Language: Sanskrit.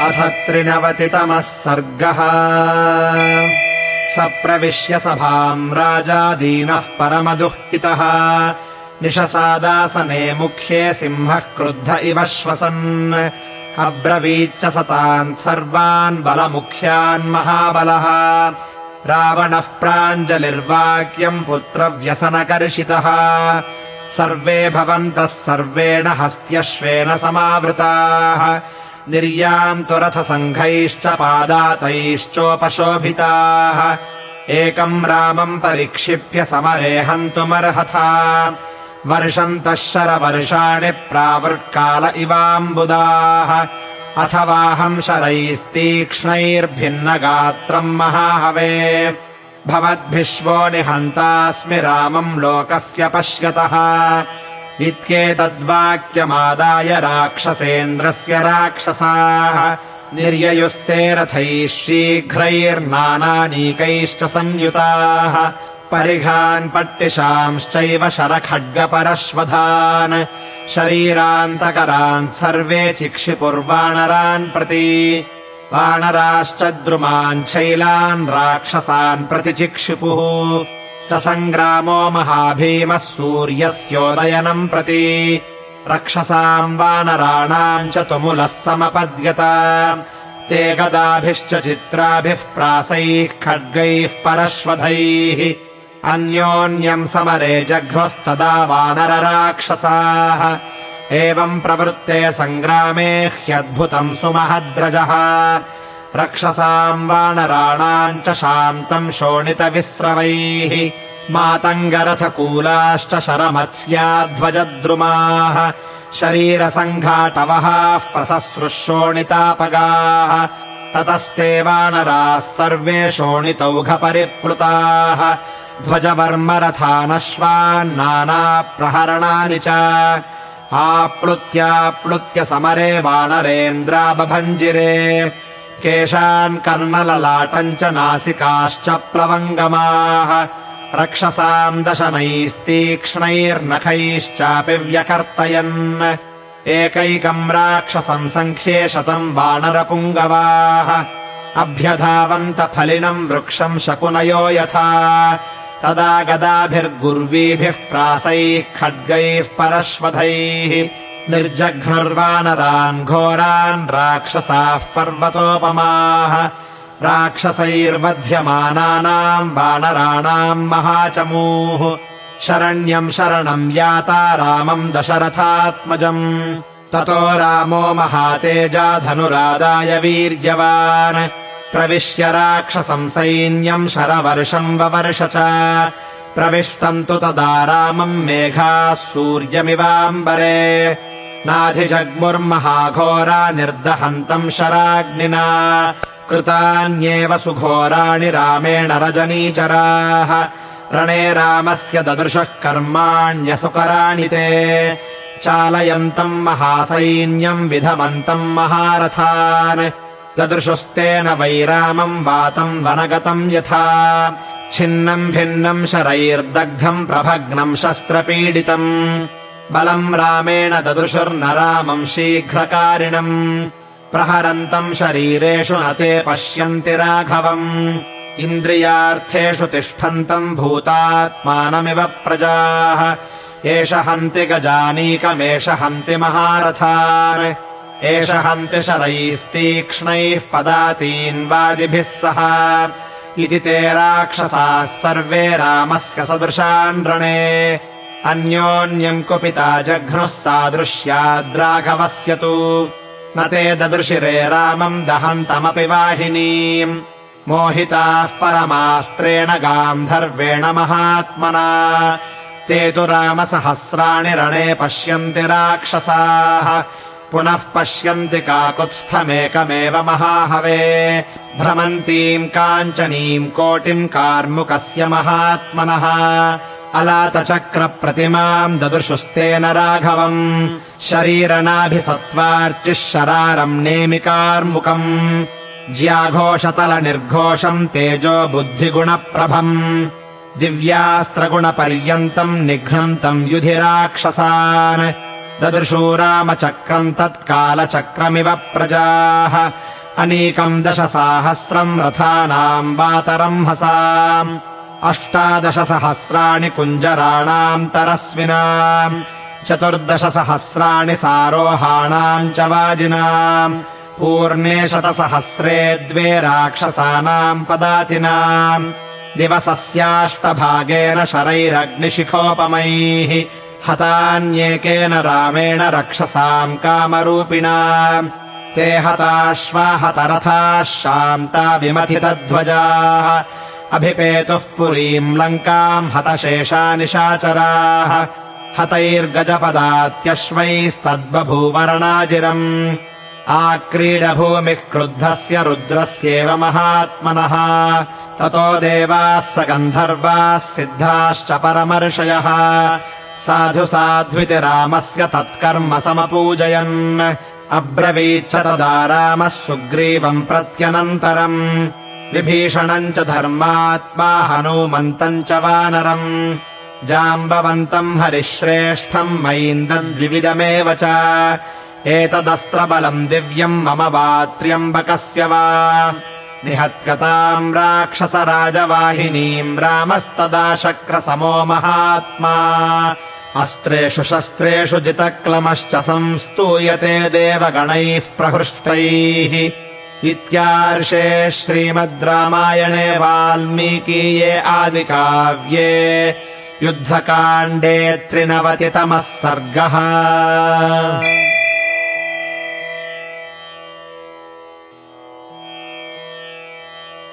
अथ त्रिनवतितमः सर्गः। स प्रविश्य सभाम् राजा दीनः परमदुःखितः। निशसादासने मुख्ये सिंहः क्रुद्ध इव श्वसन्। अब्रवीच्च सतान् सर्वान् बलमुख्यान् महाबलः। रावणः प्राञ्जलिर्वाक्यम् पुत्रव्यसनकर्षितः। सर्वे भवन्तः सर्वेण हस्त्यश्वेन समावृताः निर्यान्तु रथसङ्घैश्च पादातैश्चोपशोभिताः एकम् रामम् परिक्षिप्य समरे हन्तुमर्हथा वर्षन्तः शरवर्षाणि प्रावृत्काल इवाम्बुदाः। अथवाहम् शरैस्तीक्ष्णैर्भिन्नगात्रम् महाहवे। भवद्भिश्वो निहन्तास्मि रामम् लोकस्य पश्यतः इत्येतद्वाक्यमादाय राक्षसेन्द्रस्य राक्षसाः। निर्ययुस्ते रथैः शीघ्रैर्नानानीकैश्च संयुताः। परिघान् पट्टिशांश्चैव शरखड्गपरश्वधान्। शरीरान्तकरान् सर्वे चिक्षिपुर्वाणरान् प्रति। वानराश्च द्रुमाञ्छैलान् राक्षसान् प्रति चिक्षिपुः स सङ्ग्रामो महाभीमः सूर्यस्योदयनम् प्रति रक्षसाम् वानराणाम् च तुमुलः समपद्यत। ते गदाभिश्च चित्राभिः प्रासैः खड्गैः परश्वधैः अन्योन्यम् समरे जघ्वस्तदा वानरराक्षसाः एवम् प्रवृत्ते सङ्ग्रामे ह्यद्भुतम् सुमहद्रजः रक्षसाम् वानराणाम् च शान्तम् शोणितविस्रवैः मातङ्गरथकूलाश्च शरमत्स्याध्वजद्रुमाः शरीरसङ्घाटवहाः प्रससृः शोणितापगाः ततस्ते वानराः सर्वे शोणितौघपरिप्लुताः ध्वजवर्मरथानश्वान्नानाप्रहरणानि च आप्लुत्याप्लुत्य समरे वानरेन्द्राबभञ्जिरे केशान् कर्णललाटम् च नासिकाश्च प्लवङ्गमाः। रक्षसाम् दशनैस्तीक्ष्णैर्नखैश्चापि व्यकर्तयन्। एकैकम् राक्षसम् सङ्ख्ये शतम् वानरपुङ्गवाः। अभ्यधावन्त फलिनम् वृक्षम् शकुनयो यथा। तदा गदाभिर्गुर्वीभिः प्रासैः खड्गैः परश्वधैः निर्जघ्नुर्वानरान् घोरान् राक्षसाः पर्वतोपमाः। राक्षसैर्वध्यमानानाम् वानराणाम् महाचमूः। शरण्यम् शरणम् याता रामम् दशरथात्मजम्। ततो रामो महातेजा धनुरादाय वीर्यवान्। प्रविश्य राक्षसम् सैन्यम् शरवर्षम् ववर्ष च। प्रविष्टम् तु तदा रामम् मेघाः सूर्यमिवाम्बरे नाधिजग्मुर्महाघोरा निर्दहन्तम् शराग्निना। कृतान्येव सुघोराणि रामेण रजनीचराः। रणे रामस्य ददृशः कर्माण्यसुकराणि ते। चालयन्तम् महासैन्यम् विधमन्तम् महारथान्। ददृशुस्तेन वैरामम् वातम् वनगतम् यथा। छिन्नम् भिन्नम् शरैर्दग्धम् प्रभग्नम् शस्त्रपीडितम् बलम् रामेण ददृशुर्नरामम् शीघ्रकारिणम्। प्रहरन्तम् शरीरेषु न ते पश्यन्ति राघवम्। इन्द्रियार्थेषु तिष्ठन्तम् भूतात्मानमिव प्रजाः। एष हन्ति गजानीकमेष हन्ति महारथान्। एष हन्ति शरैस्तीक्ष्णैः पदातीन् वाजिभिः सह। इति ते राक्षसाः सर्वे रामस्य सदृशान् रणे अन्योन्यम् कुपिता जघ्नुः सादृश्याद्राघवस्य तु न ते ददृशिरे रामम् दहन्तमपि वाहिनीम्। मोहिताः परमास्त्रेण गान्धर्वेण महात्मना। ते तु रामसहस्राणि रणे पश्यन्ति राक्षसाः। पुनः पश्यन्ति काकुत्स्थमेकमेव महाहवे। भ्रमन्तीम् काञ्चनीम् कोटिम् कार्मुकस्य महात्मनः अलातचक्रप्रतिमाम् ददृशुस्तेन राघवम्। शरीरनाभिसत्त्वार्चिः शरारम् नेमिकार्मुकम्। ज्याघोषतलनिर्घोषम् तेजो बुद्धिगुणप्रभम्। दिव्यास्त्रगुणपर्यन्तम् निघ्नन्तम् युधिराक्षसान्। ददृशो रामचक्रम् तत्कालचक्रमिव प्रजाः। अनीकम् दशसाहस्रम् रथानाम् वातरम् हसाम् अष्टादशसहस्राणि कुञ्जराणाम् तरस्विनाम् चतुर्दशसहस्राणि सारोहाणाम् च वाजिनाम् पूर्णे शतसहस्रे द्वे राक्षसानाम् पदातिनाम्। दिवसस्याष्टभागेन शरैरग्निशिखोपमैः हतान्येकेन रामेण रक्षसाम् कामरूपिणा ते हताश्वाहतरथाः शान्ता विमथितध्वजाः अभिपेतुः पुरीम् लङ्काम् हतशेषा निशाचराः। हतैर्गजपदात्यश्वैस्तद्बभूवरणाजिरम्। आक्रीडभूमिः क्रुद्धस्य रुद्रस्येव महात्मनः। ततो देवाः स गन्धर्वाः सिद्धाश्च परमर्षयः। साधु साध्विति रामस्य तत्कर्म समपूजयन्। अब्रवीच्च तदा रामः सुग्रीवम् प्रत्यनन्तरम् विभीषणम् च धर्मात्मा हनूमन्तम् च वानरम्। जाम्बवन्तम् हरिश्रेष्ठम् मैन्दद्विविधमेव च। एतदस्त्रबलम् दिव्यम् मम वा त्र्यम्बकस्य वा। निहत्यताम् राक्षसराजवाहिनीम् रामस्तदा शक्रसमो महात्मा। अस्त्रेषु शस्त्रेषु जितक्लमश्च संस्तूयते देवगणैः प्रहृष्टैः इत्यार्षे श्रीमद् रामायणे वाल्मीकीये आदिकाव्ये युद्धकाण्डे त्रिनवतितमः सर्गः